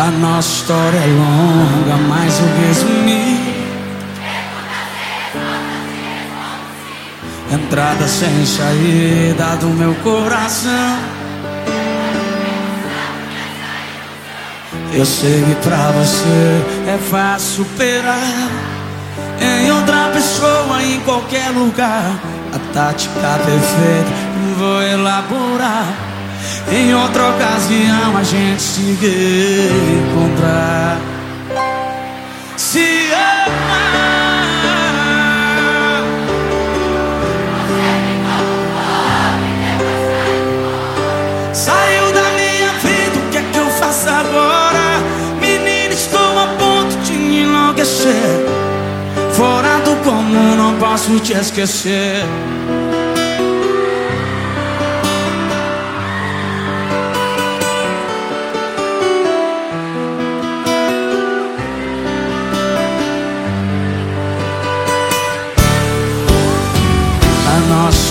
A nossa história é longa, mas eu resumi. Entrada sem saída do meu coração. Eu sei que pra você é fácil superar. Em outra pessoa, em qualquer lugar. A tática perfeita vou elaborar. Em outra ocasião a gente se encontrar. Se amar. Saiu da minha vida, o que é que eu faço agora? Menina, estou a ponto de enlouquecer. Fora do comum, não posso te esquecer.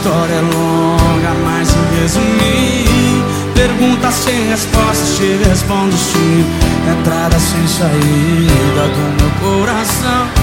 História é longa, mas em resumir Pergunta sem resposta, te respondo sim. Entrada sem saída do meu coração